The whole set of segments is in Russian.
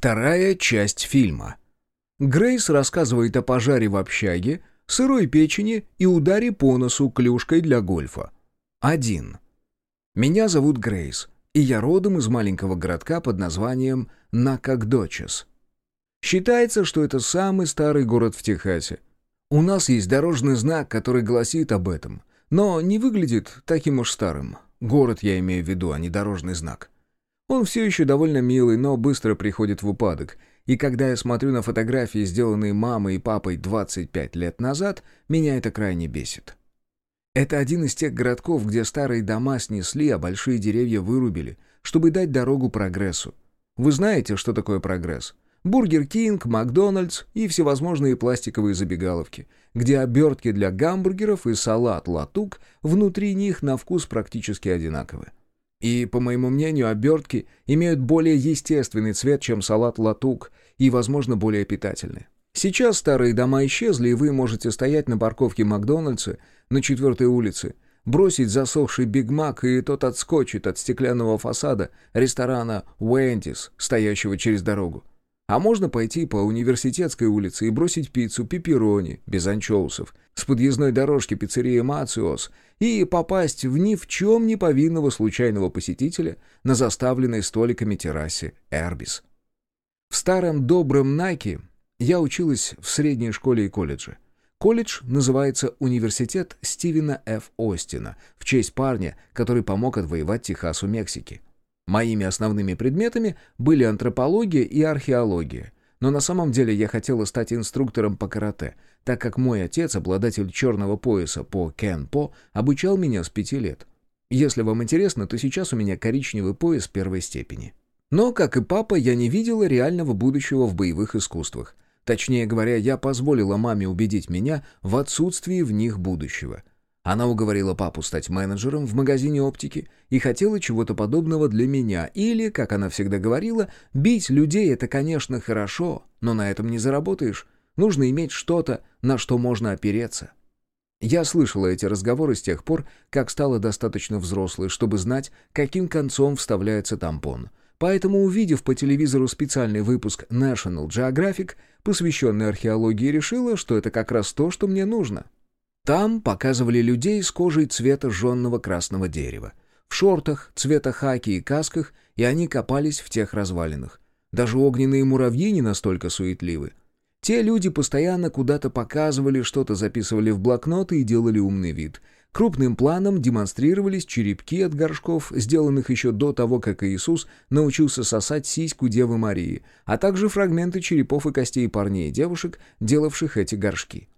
Вторая часть фильма. Грейс рассказывает о пожаре в общаге, сырой печени и ударе по носу клюшкой для гольфа. 1. Меня зовут Грейс, и я родом из маленького городка под названием Накагдочес. Считается, что это самый старый город в Техасе. У нас есть дорожный знак, который гласит об этом, но не выглядит таким уж старым. Город я имею в виду, а не дорожный знак. Он все еще довольно милый, но быстро приходит в упадок. И когда я смотрю на фотографии, сделанные мамой и папой 25 лет назад, меня это крайне бесит. Это один из тех городков, где старые дома снесли, а большие деревья вырубили, чтобы дать дорогу прогрессу. Вы знаете, что такое прогресс? Бургер Кинг, Макдональдс и всевозможные пластиковые забегаловки, где обертки для гамбургеров и салат латук внутри них на вкус практически одинаковые. И, по моему мнению, обертки имеют более естественный цвет, чем салат латук, и, возможно, более питательные. Сейчас старые дома исчезли, и вы можете стоять на парковке Макдональдса на четвертой улице, бросить засохший Биг Мак, и тот отскочит от стеклянного фасада ресторана «Уэндис», стоящего через дорогу. А можно пойти по университетской улице и бросить пиццу пепперони, без анчоусов, с подъездной дорожки пиццерии «Мациос» и попасть в ни в чем не повинного случайного посетителя на заставленной столиками террасе «Эрбис». В старом добром Наке я училась в средней школе и колледже. Колледж называется «Университет Стивена Ф. Остина» в честь парня, который помог отвоевать Техасу Мексики. Моими основными предметами были антропология и археология. Но на самом деле я хотела стать инструктором по карате, так как мой отец, обладатель черного пояса по кенпо, обучал меня с пяти лет. Если вам интересно, то сейчас у меня коричневый пояс первой степени. Но, как и папа, я не видела реального будущего в боевых искусствах. Точнее говоря, я позволила маме убедить меня в отсутствии в них будущего. Она уговорила папу стать менеджером в магазине оптики и хотела чего-то подобного для меня. Или, как она всегда говорила, бить людей — это, конечно, хорошо, но на этом не заработаешь. Нужно иметь что-то, на что можно опереться. Я слышала эти разговоры с тех пор, как стала достаточно взрослой, чтобы знать, каким концом вставляется тампон. Поэтому, увидев по телевизору специальный выпуск National Geographic, посвященный археологии, решила, что это как раз то, что мне нужно. Там показывали людей с кожей цвета жженного красного дерева. В шортах, цвета хаки и касках, и они копались в тех развалинах. Даже огненные муравьи не настолько суетливы. Те люди постоянно куда-то показывали, что-то записывали в блокноты и делали умный вид. Крупным планом демонстрировались черепки от горшков, сделанных еще до того, как Иисус научился сосать сиську Девы Марии, а также фрагменты черепов и костей парней и девушек, делавших эти горшки.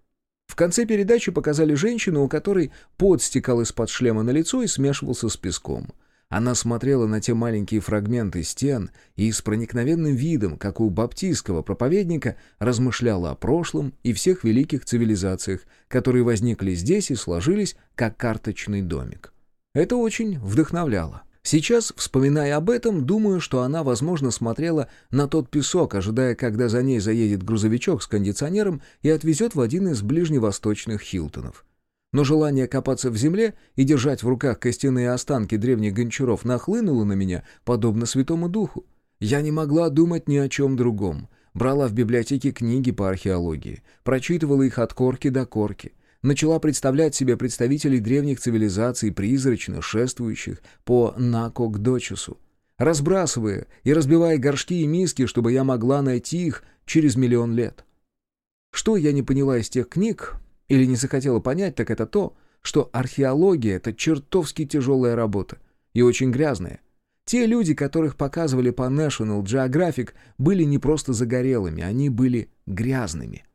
В конце передачи показали женщину, у которой пот стекал из-под шлема на лицо и смешивался с песком. Она смотрела на те маленькие фрагменты стен и с проникновенным видом, как у баптистского проповедника, размышляла о прошлом и всех великих цивилизациях, которые возникли здесь и сложились, как карточный домик. Это очень вдохновляло. Сейчас, вспоминая об этом, думаю, что она, возможно, смотрела на тот песок, ожидая, когда за ней заедет грузовичок с кондиционером и отвезет в один из ближневосточных Хилтонов. Но желание копаться в земле и держать в руках костяные останки древних гончаров нахлынуло на меня, подобно Святому Духу. Я не могла думать ни о чем другом. Брала в библиотеке книги по археологии, прочитывала их от корки до корки — начала представлять себе представителей древних цивилизаций, призрачно шествующих по Накокдочесу, разбрасывая и разбивая горшки и миски, чтобы я могла найти их через миллион лет. Что я не поняла из тех книг, или не захотела понять, так это то, что археология — это чертовски тяжелая работа и очень грязная. Те люди, которых показывали по National Geographic, были не просто загорелыми, они были грязными —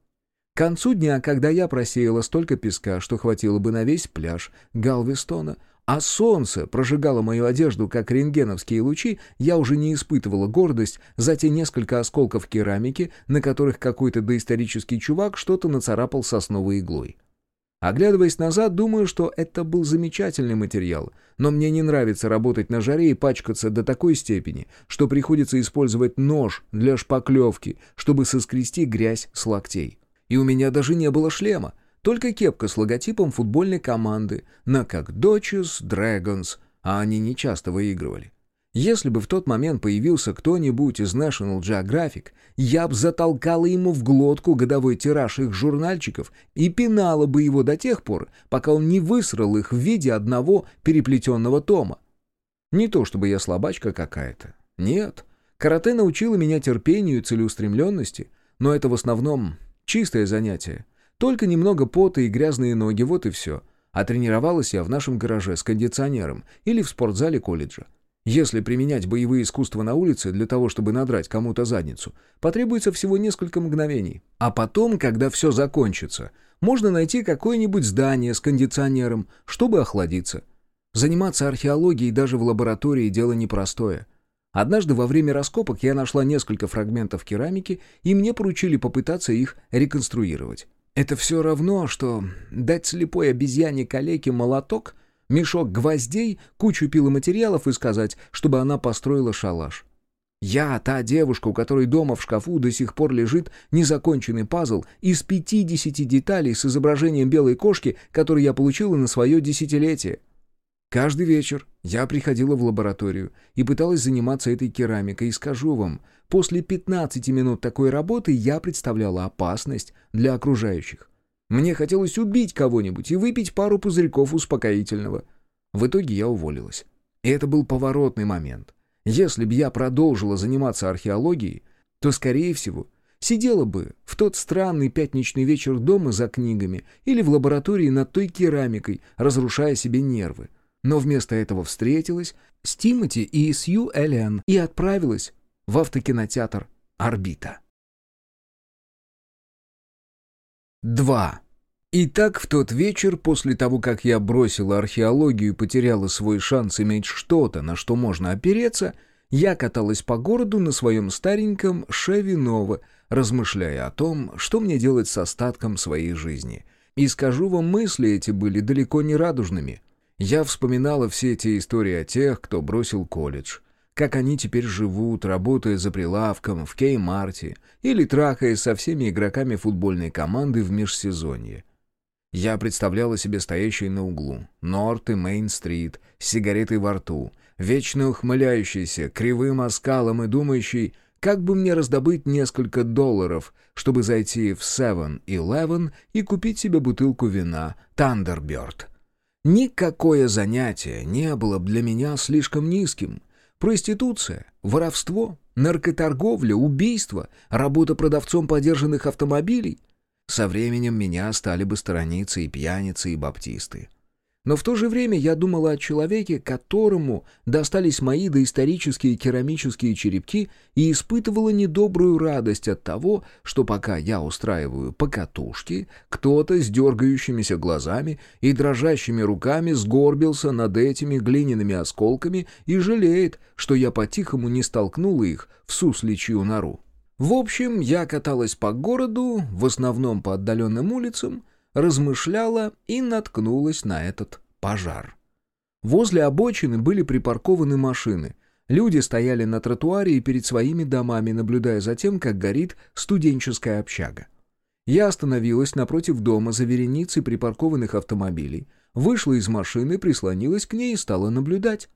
к концу дня, когда я просеяла столько песка, что хватило бы на весь пляж Галвестона, а солнце прожигало мою одежду, как рентгеновские лучи, я уже не испытывала гордость за те несколько осколков керамики, на которых какой-то доисторический чувак что-то нацарапал сосновой иглой. Оглядываясь назад, думаю, что это был замечательный материал, но мне не нравится работать на жаре и пачкаться до такой степени, что приходится использовать нож для шпаклевки, чтобы соскрести грязь с локтей. И у меня даже не было шлема, только кепка с логотипом футбольной команды на как Dodgers Dragons, а они не часто выигрывали. Если бы в тот момент появился кто-нибудь из National Geographic, я бы затолкала ему в глотку годовой тираж их журнальчиков и пинала бы его до тех пор, пока он не высрал их в виде одного переплетенного тома. Не то чтобы я слабачка какая-то. Нет. Карате научило меня терпению и целеустремленности, но это в основном чистое занятие. Только немного пота и грязные ноги, вот и все. А тренировалась я в нашем гараже с кондиционером или в спортзале колледжа. Если применять боевые искусства на улице для того, чтобы надрать кому-то задницу, потребуется всего несколько мгновений. А потом, когда все закончится, можно найти какое-нибудь здание с кондиционером, чтобы охладиться. Заниматься археологией даже в лаборатории дело непростое. Однажды во время раскопок я нашла несколько фрагментов керамики, и мне поручили попытаться их реконструировать. Это все равно, что дать слепой обезьяне-калеке молоток — мешок гвоздей, кучу пиломатериалов и сказать, чтобы она построила шалаш. Я та девушка, у которой дома в шкафу до сих пор лежит незаконченный пазл из 50 деталей с изображением белой кошки, который я получила на свое десятилетие. Каждый вечер я приходила в лабораторию и пыталась заниматься этой керамикой, и скажу вам, после 15 минут такой работы я представляла опасность для окружающих. Мне хотелось убить кого-нибудь и выпить пару пузырьков успокоительного. В итоге я уволилась. И это был поворотный момент. Если бы я продолжила заниматься археологией, то, скорее всего, сидела бы в тот странный пятничный вечер дома за книгами или в лаборатории над той керамикой, разрушая себе нервы. Но вместо этого встретилась с Тимоти и Сью Эллиан и отправилась в автокинотеатр «Орбита». 2. Итак, в тот вечер, после того, как я бросила археологию и потеряла свой шанс иметь что-то, на что можно опереться, я каталась по городу на своем стареньком Шеви Нова, размышляя о том, что мне делать с остатком своей жизни. И скажу вам, мысли эти были далеко не радужными. Я вспоминала все эти истории о тех, кто бросил колледж, как они теперь живут, работая за прилавком в Кей-Марте или трахаясь со всеми игроками футбольной команды в межсезонье. Я представляла себе стоящий на углу, Норт и Мейн-стрит, с сигаретой во рту, вечно ухмыляющийся, кривым оскалом и думающий, как бы мне раздобыть несколько долларов, чтобы зайти в 7-Eleven и купить себе бутылку вина «Тандерберт». Никакое занятие не было для меня слишком низким — Проституция, воровство, наркоторговля, убийство, работа продавцом подержанных автомобилей. Со временем меня стали бы сторониться и пьяницы, и баптисты. Но в то же время я думала о человеке, которому достались мои доисторические керамические черепки и испытывала недобрую радость от того, что пока я устраиваю покатушки, кто-то с дергающимися глазами и дрожащими руками сгорбился над этими глиняными осколками и жалеет, что я по-тихому не столкнула их в сусличью нору. В общем, я каталась по городу, в основном по отдаленным улицам, размышляла и наткнулась на этот пожар. Возле обочины были припаркованы машины. Люди стояли на тротуаре и перед своими домами, наблюдая за тем, как горит студенческая общага. Я остановилась напротив дома за вереницей припаркованных автомобилей, вышла из машины, прислонилась к ней и стала наблюдать.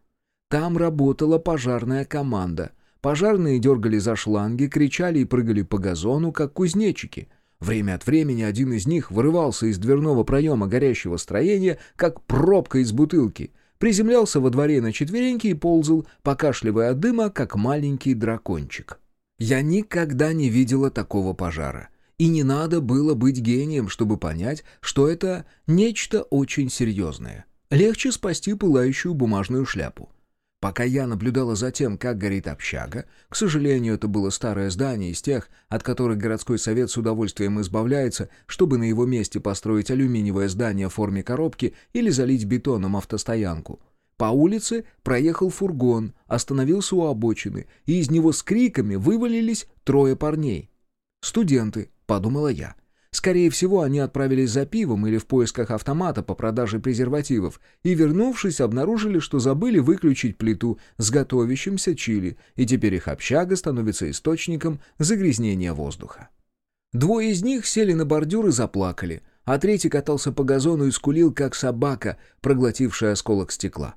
Там работала пожарная команда. Пожарные дергали за шланги, кричали и прыгали по газону, как кузнечики — Время от времени один из них вырывался из дверного проема горящего строения, как пробка из бутылки, приземлялся во дворе на четвереньки и ползал, покашливая от дыма, как маленький дракончик. Я никогда не видела такого пожара. И не надо было быть гением, чтобы понять, что это нечто очень серьезное. Легче спасти пылающую бумажную шляпу. Пока я наблюдала за тем, как горит общага, к сожалению, это было старое здание из тех, от которых городской совет с удовольствием избавляется, чтобы на его месте построить алюминиевое здание в форме коробки или залить бетоном автостоянку. По улице проехал фургон, остановился у обочины, и из него с криками вывалились трое парней. «Студенты», — подумала я. Скорее всего, они отправились за пивом или в поисках автомата по продаже презервативов и, вернувшись, обнаружили, что забыли выключить плиту с готовящимся чили, и теперь их общага становится источником загрязнения воздуха. Двое из них сели на бордюр и заплакали, а третий катался по газону и скулил, как собака, проглотившая осколок стекла.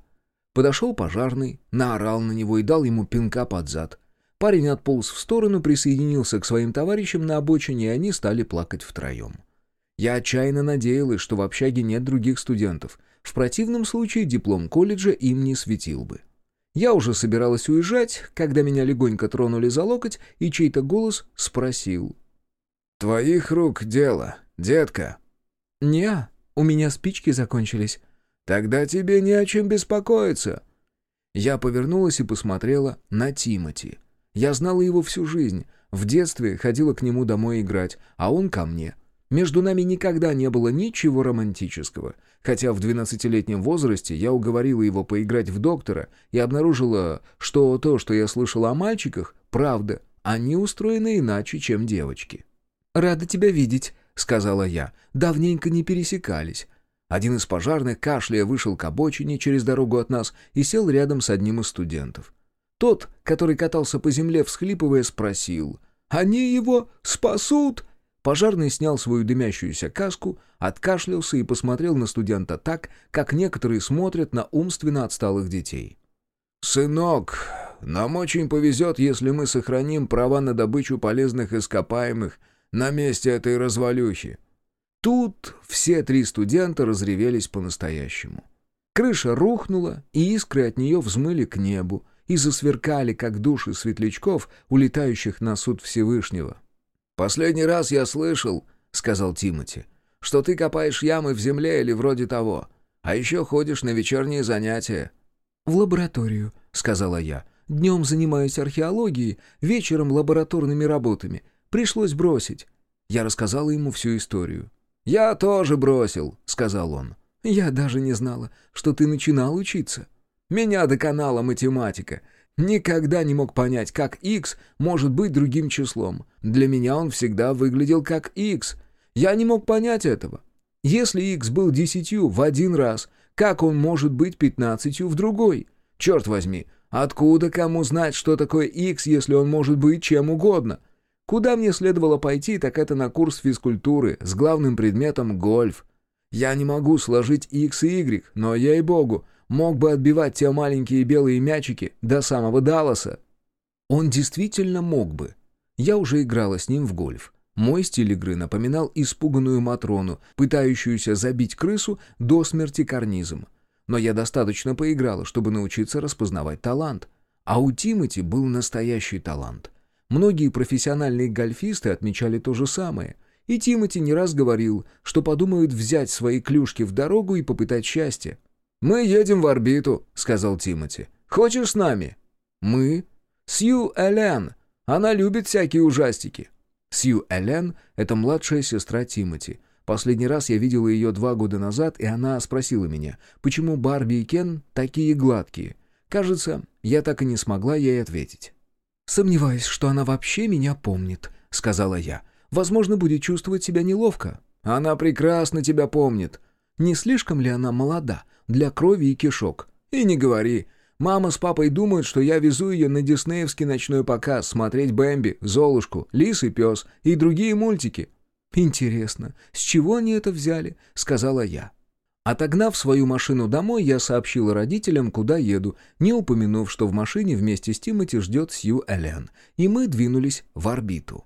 Подошел пожарный, наорал на него и дал ему пинка под зад. Парень отполз в сторону, присоединился к своим товарищам на обочине, и они стали плакать втроем. Я отчаянно надеялась, что в общаге нет других студентов. В противном случае диплом колледжа им не светил бы. Я уже собиралась уезжать, когда меня легонько тронули за локоть, и чей-то голос спросил. «Твоих рук дело, детка». «Не, у меня спички закончились». «Тогда тебе не о чем беспокоиться». Я повернулась и посмотрела на Тимати. Я знала его всю жизнь. В детстве ходила к нему домой играть, а он ко мне. Между нами никогда не было ничего романтического. Хотя в 12-летнем возрасте я уговорила его поиграть в доктора и обнаружила, что то, что я слышала о мальчиках, правда. Они устроены иначе, чем девочки. «Рада тебя видеть», — сказала я. «Давненько не пересекались». Один из пожарных, кашляя, вышел к обочине через дорогу от нас и сел рядом с одним из студентов. Тот, который катался по земле, всхлипывая, спросил. «Они его спасут?» Пожарный снял свою дымящуюся каску, откашлялся и посмотрел на студента так, как некоторые смотрят на умственно отсталых детей. «Сынок, нам очень повезет, если мы сохраним права на добычу полезных ископаемых на месте этой развалюхи. Тут все три студента разревелись по-настоящему. Крыша рухнула, и искры от нее взмыли к небу и засверкали, как души светлячков, улетающих на суд Всевышнего. «Последний раз я слышал, — сказал Тимати, — что ты копаешь ямы в земле или вроде того, а еще ходишь на вечерние занятия». «В лабораторию», — сказала я. «Днем занимаюсь археологией, вечером лабораторными работами. Пришлось бросить». Я рассказала ему всю историю. «Я тоже бросил», — сказал он. «Я даже не знала, что ты начинал учиться». «Меня доконала математика. Никогда не мог понять, как x может быть другим числом. Для меня он всегда выглядел как x. Я не мог понять этого. Если x был десятью в один раз, как он может быть пятнадцатью в другой? Черт возьми, откуда кому знать, что такое x, если он может быть чем угодно?» Куда мне следовало пойти, так это на курс физкультуры с главным предметом гольф. Я не могу сложить X и Y, но, ей-богу, мог бы отбивать те маленькие белые мячики до самого Далласа. Он действительно мог бы. Я уже играла с ним в гольф. Мой стиль игры напоминал испуганную Матрону, пытающуюся забить крысу до смерти карнизом. Но я достаточно поиграла, чтобы научиться распознавать талант. А у Тимати был настоящий талант. Многие профессиональные гольфисты отмечали то же самое. И Тимати не раз говорил, что подумают взять свои клюшки в дорогу и попытать счастье. «Мы едем в орбиту», — сказал Тимати. «Хочешь с нами?» «Мы?» «Сью Элен. Она любит всякие ужастики». Сью Элен — это младшая сестра Тимати. Последний раз я видела ее два года назад, и она спросила меня, почему Барби и Кен такие гладкие. Кажется, я так и не смогла ей ответить. «Сомневаюсь, что она вообще меня помнит», — сказала я. «Возможно, будет чувствовать себя неловко». «Она прекрасно тебя помнит». «Не слишком ли она молода для крови и кишок?» «И не говори. Мама с папой думают, что я везу ее на диснеевский ночной показ смотреть Бэмби, Золушку, Лис и Пес и другие мультики». «Интересно, с чего они это взяли?» — сказала я. Отогнав свою машину домой, я сообщила родителям, куда еду, не упомянув, что в машине вместе с Тимати ждет Сью Элен, и мы двинулись в орбиту.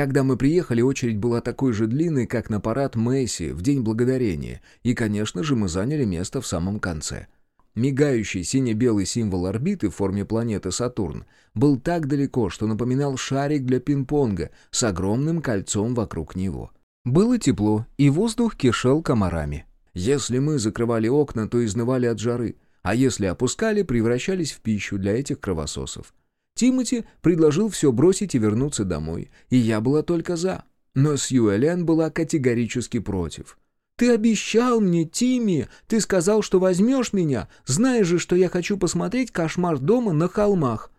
Когда мы приехали, очередь была такой же длинной, как на парад Мэйси в День Благодарения, и, конечно же, мы заняли место в самом конце. Мигающий сине-белый символ орбиты в форме планеты Сатурн был так далеко, что напоминал шарик для пинг-понга с огромным кольцом вокруг него. Было тепло, и воздух кишел комарами. Если мы закрывали окна, то изнывали от жары, а если опускали, превращались в пищу для этих кровососов. Тимати предложил все бросить и вернуться домой, и я была только за. Но Сью Элен была категорически против. «Ты обещал мне, Тимми! Ты сказал, что возьмешь меня! Знаешь же, что я хочу посмотреть «Кошмар дома» на холмах!»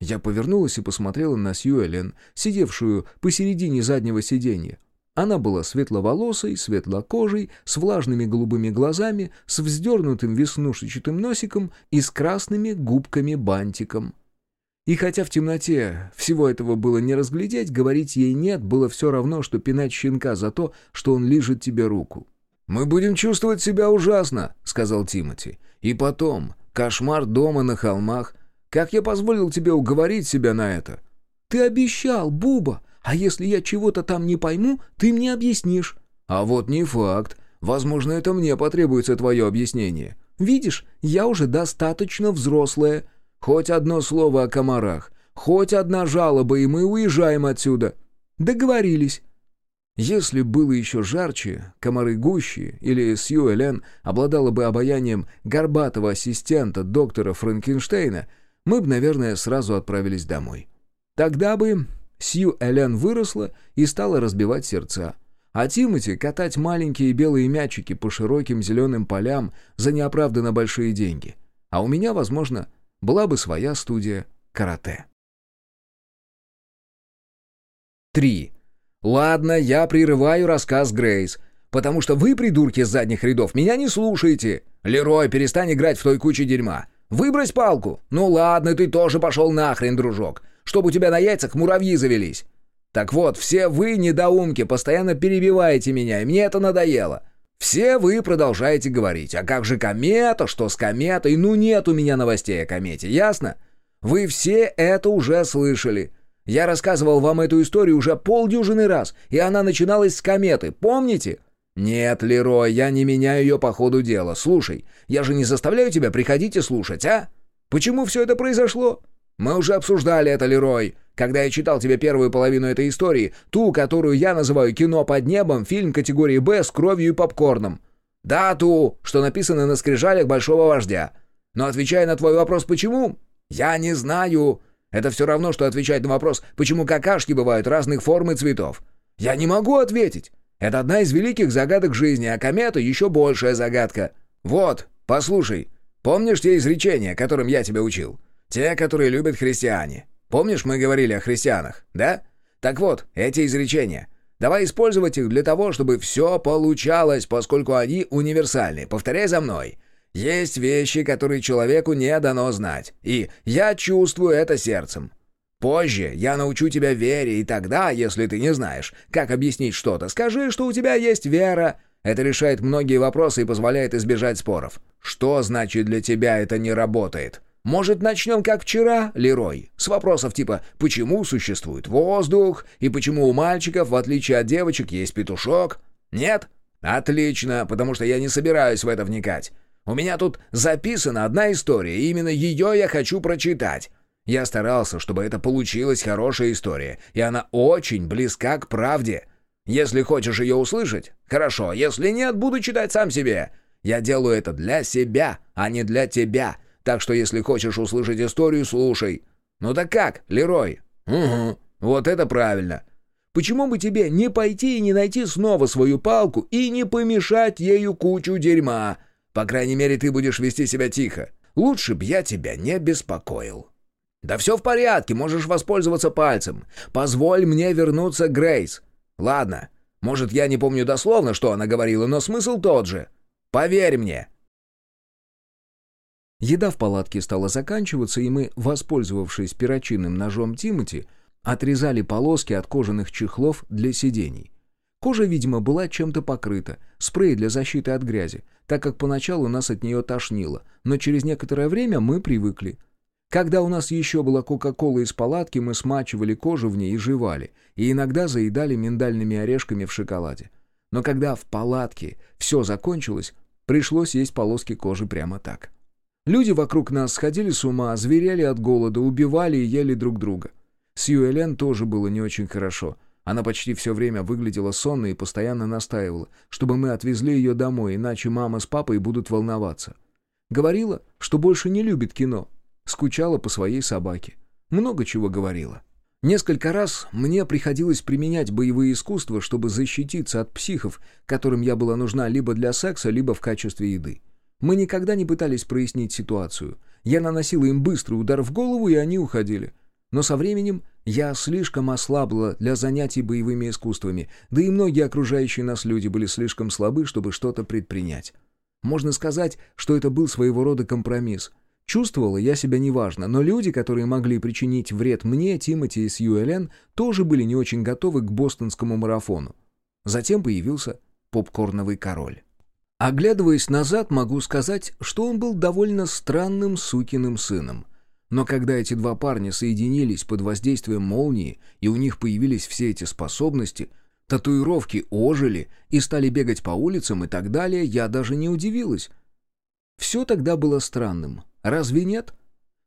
Я повернулась и посмотрела на Сью Элен, сидевшую посередине заднего сиденья. Она была светловолосой, светлокожей, с влажными голубыми глазами, с вздернутым веснушечатым носиком и с красными губками-бантиком. И хотя в темноте всего этого было не разглядеть, говорить ей «нет» было все равно, что пинать щенка за то, что он лижет тебе руку. «Мы будем чувствовать себя ужасно», — сказал Тимати. «И потом, Кошмар дома на холмах. Как я позволил тебе уговорить себя на это?» «Ты обещал, Буба, а если я чего-то там не пойму, ты мне объяснишь». «А вот не факт. Возможно, это мне потребуется твое объяснение». «Видишь, я уже достаточно взрослая. Хоть одно слово о комарах, хоть одна жалоба, и мы уезжаем отсюда». «Договорились». Если было еще жарче, комары гуще, или Сью Элен обладала бы обаянием горбатого ассистента доктора Франкенштейна, мы бы, наверное, сразу отправились домой. Тогда бы Сью Элен выросла и стала разбивать сердца. А Тимати катать маленькие белые мячики по широким зеленым полям за неоправданно большие деньги. А у меня, возможно, была бы своя студия карате. 3. Ладно, я прерываю рассказ Грейс, потому что вы, придурки с задних рядов, меня не слушаете. Лерой, перестань играть в той куче дерьма. Выбрось палку. Ну ладно, ты тоже пошел нахрен, дружок. Чтобы у тебя на яйцах муравьи завелись. Так вот, все вы, недоумки, постоянно перебиваете меня, и мне это надоело. Все вы продолжаете говорить, а как же комета, что с кометой? Ну нет у меня новостей о комете, ясно? Вы все это уже слышали. Я рассказывал вам эту историю уже полдюжины раз, и она начиналась с кометы, помните? Нет, Лерой, я не меняю ее по ходу дела. Слушай, я же не заставляю тебя приходить и слушать, а? Почему все это произошло? Мы уже обсуждали это, Лерой, когда я читал тебе первую половину этой истории, ту, которую я называю «Кино под небом», фильм категории «Б» с кровью и попкорном. Да, ту, что написано на скрижалях Большого Вождя. Но отвечая на твой вопрос «почему?» Я не знаю. Это все равно, что отвечать на вопрос, почему какашки бывают разных форм и цветов. Я не могу ответить. Это одна из великих загадок жизни, а комета еще большая загадка. Вот, послушай. Помнишь те изречения, которым я тебя учил? Те, которые любят христиане. Помнишь, мы говорили о христианах, да? Так вот, эти изречения. Давай использовать их для того, чтобы все получалось, поскольку они универсальны. Повторяй за мной. Есть вещи, которые человеку не дано знать. И я чувствую это сердцем. Позже я научу тебя вере, и тогда, если ты не знаешь, как объяснить что-то, скажи, что у тебя есть вера. Это решает многие вопросы и позволяет избежать споров. Что значит для тебя это не работает? Может, начнем как вчера, Лерой? С вопросов типа «Почему существует воздух?» и «Почему у мальчиков, в отличие от девочек, есть петушок?» Нет? Отлично, потому что я не собираюсь в это вникать. У меня тут записана одна история, и именно ее я хочу прочитать. Я старался, чтобы это получилась хорошая история, и она очень близка к правде. Если хочешь ее услышать, хорошо, если нет, буду читать сам себе. Я делаю это для себя, а не для тебя. Так что если хочешь услышать историю, слушай. Ну да как, Лерой? Угу, вот это правильно. Почему бы тебе не пойти и не найти снова свою палку и не помешать ею кучу дерьма? По крайней мере, ты будешь вести себя тихо. Лучше б я тебя не беспокоил. «Да все в порядке, можешь воспользоваться пальцем. Позволь мне вернуться, Грейс. Ладно, может, я не помню дословно, что она говорила, но смысл тот же. Поверь мне». Еда в палатке стала заканчиваться, и мы, воспользовавшись перочинным ножом Тимати, отрезали полоски от кожаных чехлов для сидений. Кожа, видимо, была чем-то покрыта, спрей для защиты от грязи, так как поначалу нас от нее тошнило, но через некоторое время мы привыкли – когда у нас еще была Кока-Кола из палатки, мы смачивали кожу в ней и жевали, и иногда заедали миндальными орешками в шоколаде. Но когда в палатке все закончилось, пришлось есть полоски кожи прямо так. Люди вокруг нас сходили с ума, зверели от голода, убивали и ели друг друга. С Юэлен тоже было не очень хорошо. Она почти все время выглядела сонной и постоянно настаивала, чтобы мы отвезли ее домой, иначе мама с папой будут волноваться. Говорила, что больше не любит кино, Скучала по своей собаке. Много чего говорила. Несколько раз мне приходилось применять боевые искусства, чтобы защититься от психов, которым я была нужна либо для секса, либо в качестве еды. Мы никогда не пытались прояснить ситуацию. Я наносила им быстрый удар в голову, и они уходили. Но со временем я слишком ослабла для занятий боевыми искусствами, да и многие окружающие нас люди были слишком слабы, чтобы что-то предпринять. Можно сказать, что это был своего рода компромисс — Чувствовала я себя неважно, но люди, которые могли причинить вред мне, Тимоти и Сью Элен, тоже были не очень готовы к бостонскому марафону. Затем появился попкорновый король. Оглядываясь назад, могу сказать, что он был довольно странным сукиным сыном. Но когда эти два парня соединились под воздействием молнии, и у них появились все эти способности, татуировки ожили и стали бегать по улицам и так далее, я даже не удивилась. Все тогда было странным. Разве нет?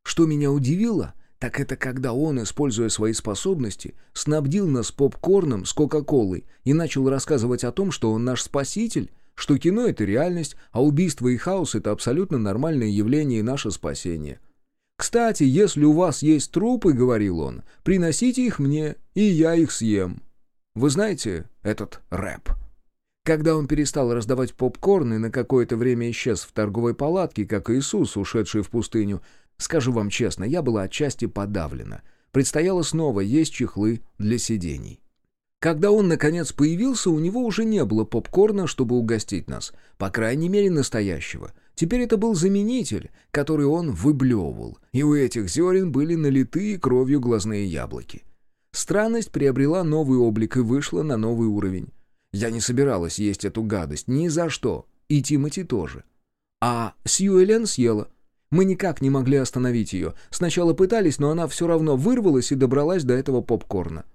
Что меня удивило, так это когда он, используя свои способности, снабдил нас попкорном с Кока-Колой и начал рассказывать о том, что он наш спаситель, что кино — это реальность, а убийство и хаос — это абсолютно нормальное явление и наше спасение. «Кстати, если у вас есть трупы, — говорил он, — приносите их мне, и я их съем». Вы знаете этот рэп? Когда он перестал раздавать попкорн и на какое-то время исчез в торговой палатке, как Иисус, ушедший в пустыню, скажу вам честно, я была отчасти подавлена. Предстояло снова есть чехлы для сидений. Когда он, наконец, появился, у него уже не было попкорна, чтобы угостить нас. По крайней мере, настоящего. Теперь это был заменитель, который он выблевывал, и у этих зерен были налитые кровью глазные яблоки. Странность приобрела новый облик и вышла на новый уровень. Я не собиралась есть эту гадость, ни за что, и Тимати тоже. А Сьюэлен съела. Мы никак не могли остановить ее. Сначала пытались, но она все равно вырвалась и добралась до этого попкорна.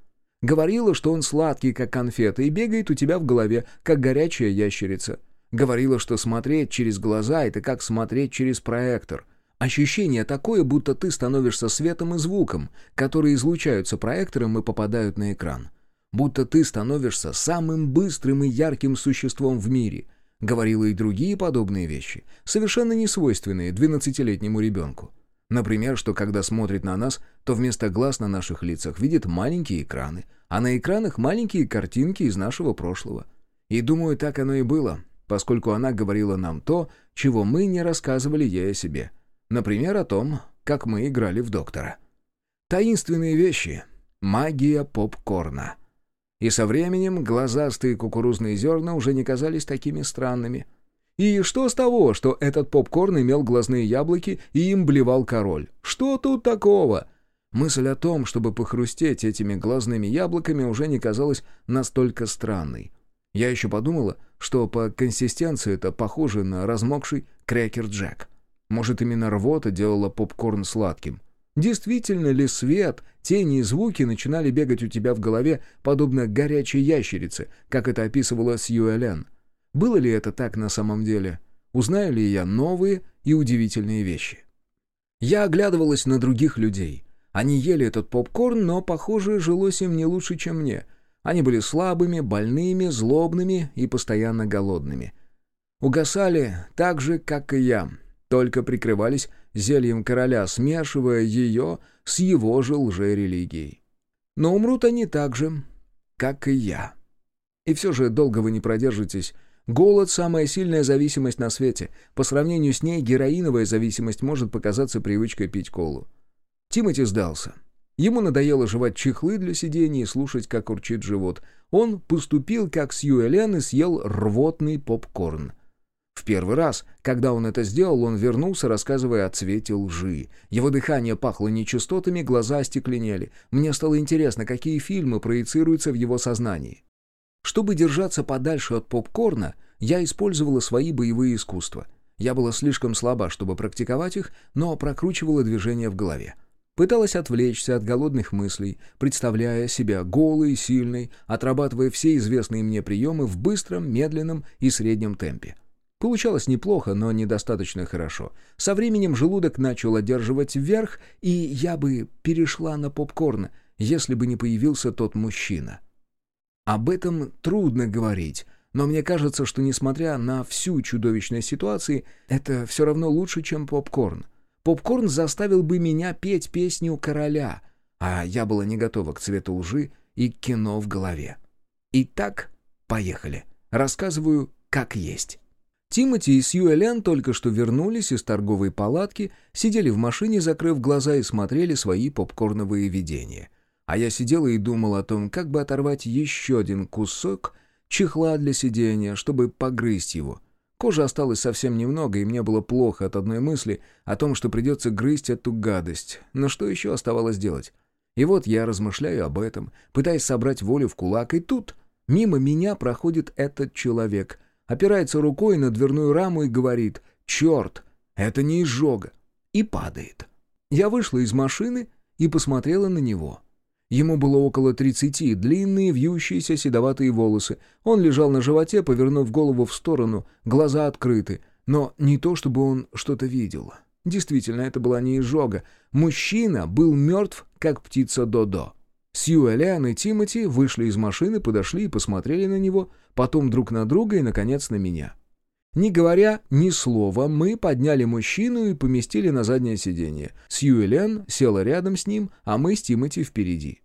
Говорила, что он сладкий, как конфета, и бегает у тебя в голове, как горячая ящерица. Говорила, что смотреть через глаза — это как смотреть через проектор. Ощущение такое, будто ты становишься светом и звуком, которые излучаются проектором и попадают на экран. Будто ты становишься самым быстрым и ярким существом в мире. Говорила и другие подобные вещи, совершенно несвойственные 12-летнему ребенку. Например, что когда смотрит на нас, то вместо глаз на наших лицах видит маленькие экраны, а на экранах маленькие картинки из нашего прошлого. И думаю, так оно и было, поскольку она говорила нам то, чего мы не рассказывали ей о себе. Например, о том, как мы играли в доктора. Таинственные вещи. Магия попкорна. И со временем глазастые кукурузные зерна уже не казались такими странными — и что с того, что этот попкорн имел глазные яблоки и им блевал король? Что тут такого? Мысль о том, чтобы похрустеть этими глазными яблоками, уже не казалась настолько странной. Я еще подумала, что по консистенции это похоже на размокший крекер-джек. Может, именно рвота делала попкорн сладким. Действительно ли свет, тени и звуки начинали бегать у тебя в голове, подобно горячей ящерице, как это описывала Сьюэлен? Было ли это так на самом деле? Узнаю ли я новые и удивительные вещи? Я оглядывалась на других людей. Они ели этот попкорн, но, похоже, жилось им не лучше, чем мне. Они были слабыми, больными, злобными и постоянно голодными. Угасали так же, как и я, только прикрывались зельем короля, смешивая ее с его же лжерелигией. Но умрут они так же, как и я. И все же долго вы не продержитесь Голод – самая сильная зависимость на свете. По сравнению с ней героиновая зависимость может показаться привычкой пить колу. Тимати сдался. Ему надоело жевать чехлы для сидения и слушать, как урчит живот. Он поступил, как Сьюэлен, и съел рвотный попкорн. В первый раз, когда он это сделал, он вернулся, рассказывая о цвете лжи. Его дыхание пахло нечистотами, глаза остекленели. Мне стало интересно, какие фильмы проецируются в его сознании. Чтобы держаться подальше от попкорна, я использовала свои боевые искусства. Я была слишком слаба, чтобы практиковать их, но прокручивала движения в голове. Пыталась отвлечься от голодных мыслей, представляя себя голой, сильной, отрабатывая все известные мне приемы в быстром, медленном и среднем темпе. Получалось неплохо, но недостаточно хорошо. Со временем желудок начал одерживать вверх, и я бы перешла на попкорн, если бы не появился тот мужчина. Об этом трудно говорить, но мне кажется, что несмотря на всю чудовищную ситуацию, это все равно лучше, чем попкорн. Попкорн заставил бы меня петь песню короля, а я была не готова к цвету лжи и кино в голове. Итак, поехали. Рассказываю, как есть. Тимоти и Сью Элен только что вернулись из торговой палатки, сидели в машине, закрыв глаза и смотрели свои попкорновые видения — а я сидела и думал о том, как бы оторвать еще один кусок чехла для сидения, чтобы погрызть его. Кожи осталось совсем немного, и мне было плохо от одной мысли о том, что придется грызть эту гадость. Но что еще оставалось делать? И вот я размышляю об этом, пытаясь собрать волю в кулак, и тут мимо меня проходит этот человек, опирается рукой на дверную раму и говорит «Черт, это не изжога!» и падает. Я вышла из машины и посмотрела на него. Ему было около тридцати, длинные вьющиеся седоватые волосы. Он лежал на животе, повернув голову в сторону, глаза открыты, но не то, чтобы он что-то видел. Действительно, это была не изжога. Мужчина был мертв, как птица Додо. Сью Элиан и Тимоти вышли из машины, подошли и посмотрели на него, потом друг на друга и, наконец, на меня. Не говоря ни слова, мы подняли мужчину и поместили на заднее сиденье. Сью Элен села рядом с ним, а мы с Тимоти впереди.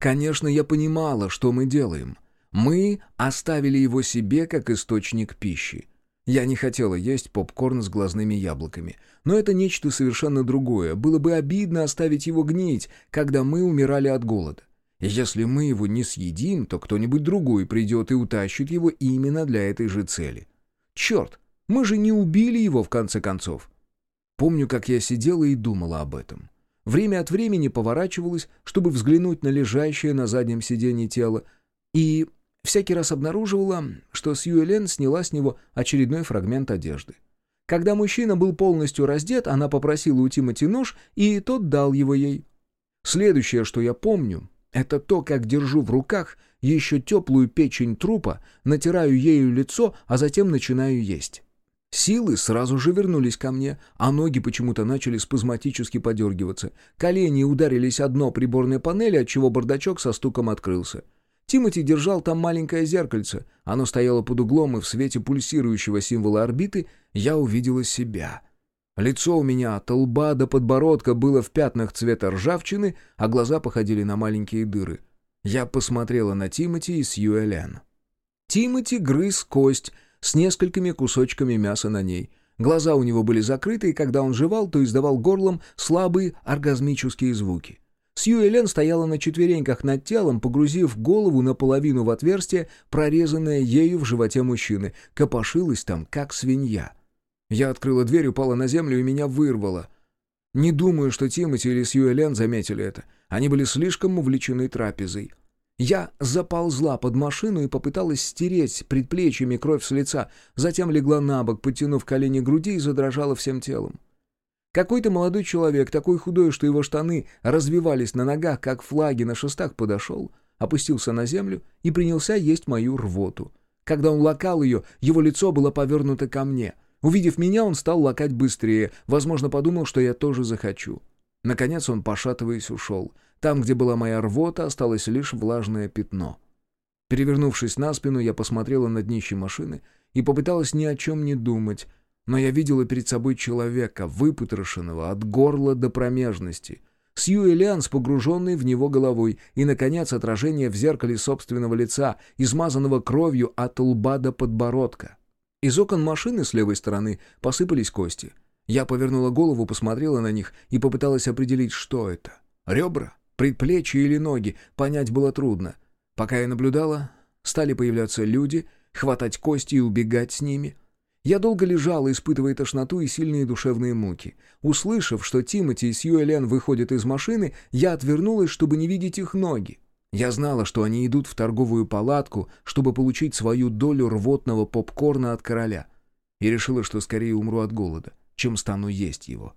Конечно, я понимала, что мы делаем. Мы оставили его себе как источник пищи. Я не хотела есть попкорн с глазными яблоками. Но это нечто совершенно другое. Было бы обидно оставить его гнить, когда мы умирали от голода. Если мы его не съедим, то кто-нибудь другой придет и утащит его именно для этой же цели. Черт, мы же не убили его в конце концов. Помню, как я сидела и думала об этом. Время от времени поворачивалась, чтобы взглянуть на лежащее на заднем сиденье тело, и всякий раз обнаруживала, что Сьюэлен сняла с него очередной фрагмент одежды. Когда мужчина был полностью раздет, она попросила у Тимоти нож, и тот дал его ей. Следующее, что я помню, это то, как держу в руках еще теплую печень трупа, натираю ею лицо, а затем начинаю есть. Силы сразу же вернулись ко мне, а ноги почему-то начали спазматически подергиваться. Колени ударились о дно приборной панели, отчего бардачок со стуком открылся. Тимати держал там маленькое зеркальце. Оно стояло под углом, и в свете пульсирующего символа орбиты я увидела себя — Лицо у меня от лба до подбородка было в пятнах цвета ржавчины, а глаза походили на маленькие дыры. Я посмотрела на Тимати и Сью Элен. Тимати грыз кость с несколькими кусочками мяса на ней. Глаза у него были закрыты, и когда он жевал, то издавал горлом слабые оргазмические звуки. Сью Элен стояла на четвереньках над телом, погрузив голову наполовину в отверстие, прорезанное ею в животе мужчины, копошилась там, как свинья. Я открыла дверь, упала на землю и меня вырвало. Не думаю, что Тимоти или Сьюэлен заметили это. Они были слишком увлечены трапезой. Я заползла под машину и попыталась стереть предплечьями кровь с лица, затем легла на бок, подтянув колени к груди и задрожала всем телом. Какой-то молодой человек, такой худой, что его штаны развивались на ногах, как флаги на шестах, подошел, опустился на землю и принялся есть мою рвоту. Когда он лакал ее, его лицо было повернуто ко мне — Увидев меня, он стал лакать быстрее, возможно, подумал, что я тоже захочу. Наконец он, пошатываясь, ушел. Там, где была моя рвота, осталось лишь влажное пятно. Перевернувшись на спину, я посмотрела на днище машины и попыталась ни о чем не думать, но я видела перед собой человека, выпотрошенного от горла до промежности, Сью Элиан с погруженной в него головой и, наконец, отражение в зеркале собственного лица, измазанного кровью от лба до подбородка. Из окон машины с левой стороны посыпались кости. Я повернула голову, посмотрела на них и попыталась определить, что это. Ребра? Предплечья или ноги? Понять было трудно. Пока я наблюдала, стали появляться люди, хватать кости и убегать с ними. Я долго лежала, испытывая тошноту и сильные душевные муки. Услышав, что Тимоти и Сью Элен выходят из машины, я отвернулась, чтобы не видеть их ноги. Я знала, что они идут в торговую палатку, чтобы получить свою долю рвотного попкорна от короля, и решила, что скорее умру от голода, чем стану есть его.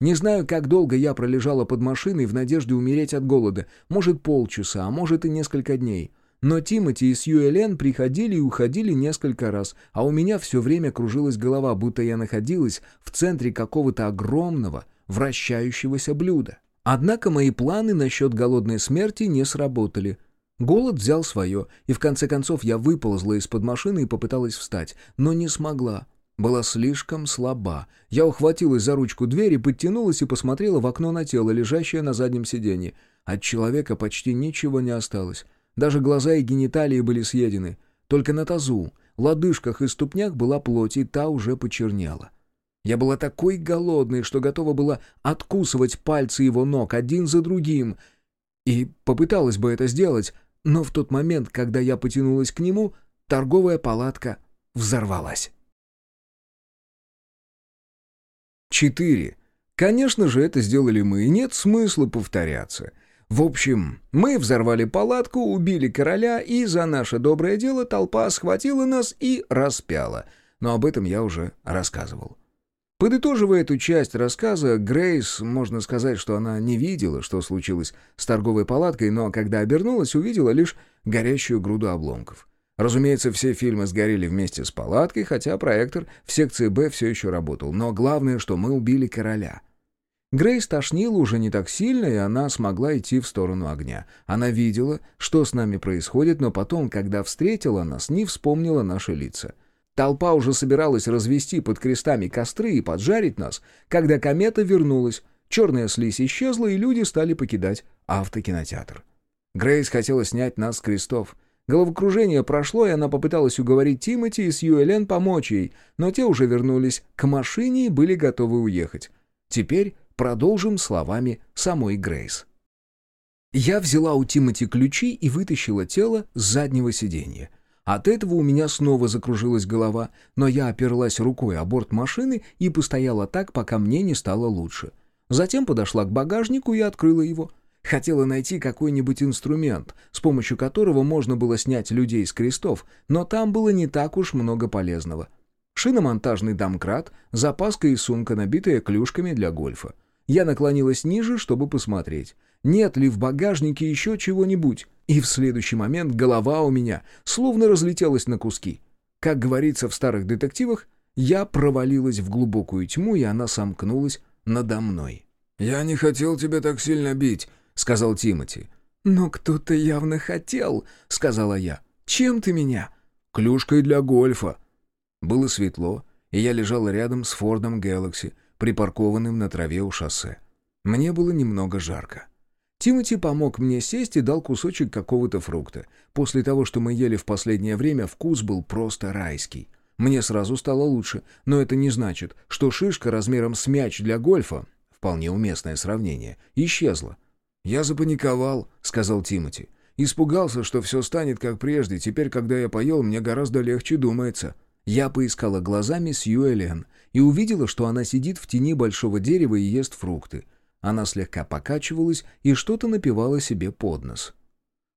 Не знаю, как долго я пролежала под машиной в надежде умереть от голода, может полчаса, а может и несколько дней. Но Тимоти и Сью Элен приходили и уходили несколько раз, а у меня все время кружилась голова, будто я находилась в центре какого-то огромного, вращающегося блюда. Однако мои планы насчет голодной смерти не сработали. Голод взял свое, и в конце концов я выползла из-под машины и попыталась встать, но не смогла. Была слишком слаба. Я ухватилась за ручку двери, подтянулась и посмотрела в окно на тело, лежащее на заднем сиденье. От человека почти ничего не осталось. Даже глаза и гениталии были съедены. Только на тазу, лодыжках и ступнях была плоть, и та уже почернела. Я была такой голодной, что готова была откусывать пальцы его ног один за другим. И попыталась бы это сделать, но в тот момент, когда я потянулась к нему, торговая палатка взорвалась. 4. Конечно же, это сделали мы, и нет смысла повторяться. В общем, мы взорвали палатку, убили короля, и за наше доброе дело толпа схватила нас и распяла. Но об этом я уже рассказывал. Подытоживая эту часть рассказа, Грейс, можно сказать, что она не видела, что случилось с торговой палаткой, но когда обернулась, увидела лишь горящую груду обломков. Разумеется, все фильмы сгорели вместе с палаткой, хотя проектор в секции «Б» все еще работал. Но главное, что мы убили короля. Грейс тошнила уже не так сильно, и она смогла идти в сторону огня. Она видела, что с нами происходит, но потом, когда встретила нас, не вспомнила наши лица — Толпа уже собиралась развести под крестами костры и поджарить нас, когда комета вернулась, черная слизь исчезла, и люди стали покидать автокинотеатр. Грейс хотела снять нас с крестов. Головокружение прошло, и она попыталась уговорить Тимоти и Сьюэлен помочь ей, но те уже вернулись к машине и были готовы уехать. Теперь продолжим словами самой Грейс. Я взяла у Тимоти ключи и вытащила тело с заднего сиденья. От этого у меня снова закружилась голова, но я оперлась рукой о борт машины и постояла так, пока мне не стало лучше. Затем подошла к багажнику и открыла его. Хотела найти какой-нибудь инструмент, с помощью которого можно было снять людей с крестов, но там было не так уж много полезного. Шиномонтажный домкрат, запаска и сумка, набитая клюшками для гольфа. Я наклонилась ниже, чтобы посмотреть нет ли в багажнике еще чего-нибудь, и в следующий момент голова у меня словно разлетелась на куски. Как говорится в старых детективах, я провалилась в глубокую тьму, и она сомкнулась надо мной. «Я не хотел тебя так сильно бить», — сказал Тимати. «Но кто-то явно хотел», — сказала я. «Чем ты меня?» «Клюшкой для гольфа». Было светло, и я лежал рядом с Фордом Galaxy, припаркованным на траве у шоссе. Мне было немного жарко. Тимати помог мне сесть и дал кусочек какого-то фрукта. После того, что мы ели в последнее время, вкус был просто райский. Мне сразу стало лучше, но это не значит, что шишка размером с мяч для гольфа, вполне уместное сравнение, исчезла. «Я запаниковал», — сказал Тимати. «Испугался, что все станет как прежде. Теперь, когда я поел, мне гораздо легче думается». Я поискала глазами Сью Элен и увидела, что она сидит в тени большого дерева и ест фрукты. Она слегка покачивалась и что-то напевала себе под нос.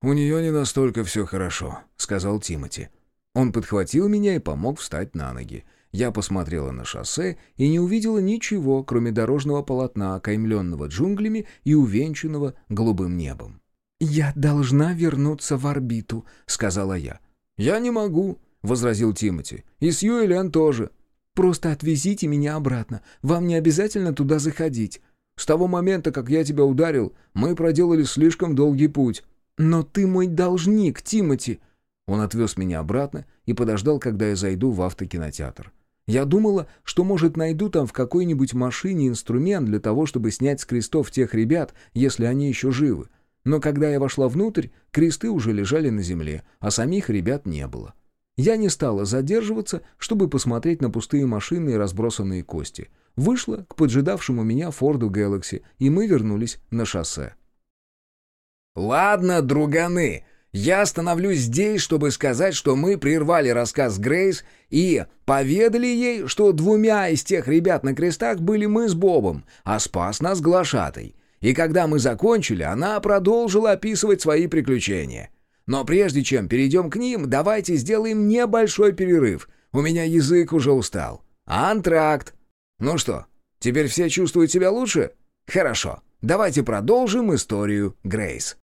«У нее не настолько все хорошо», — сказал Тимати. Он подхватил меня и помог встать на ноги. Я посмотрела на шоссе и не увидела ничего, кроме дорожного полотна, окаймленного джунглями и увенчанного голубым небом. «Я должна вернуться в орбиту», — сказала я. «Я не могу», — возразил Тимати. «И с Юэлен тоже». «Просто отвезите меня обратно. Вам не обязательно туда заходить». С того момента, как я тебя ударил, мы проделали слишком долгий путь». «Но ты мой должник, Тимати!» Он отвез меня обратно и подождал, когда я зайду в автокинотеатр. Я думала, что, может, найду там в какой-нибудь машине инструмент для того, чтобы снять с крестов тех ребят, если они еще живы. Но когда я вошла внутрь, кресты уже лежали на земле, а самих ребят не было. Я не стала задерживаться, чтобы посмотреть на пустые машины и разбросанные кости — вышла к поджидавшему меня Форду Galaxy, и мы вернулись на шоссе. «Ладно, друганы, я остановлюсь здесь, чтобы сказать, что мы прервали рассказ Грейс и поведали ей, что двумя из тех ребят на крестах были мы с Бобом, а спас нас глашатай. И когда мы закончили, она продолжила описывать свои приключения. Но прежде чем перейдем к ним, давайте сделаем небольшой перерыв. У меня язык уже устал. Антракт!» Ну что, теперь все чувствуют себя лучше? Хорошо, давайте продолжим историю Грейс.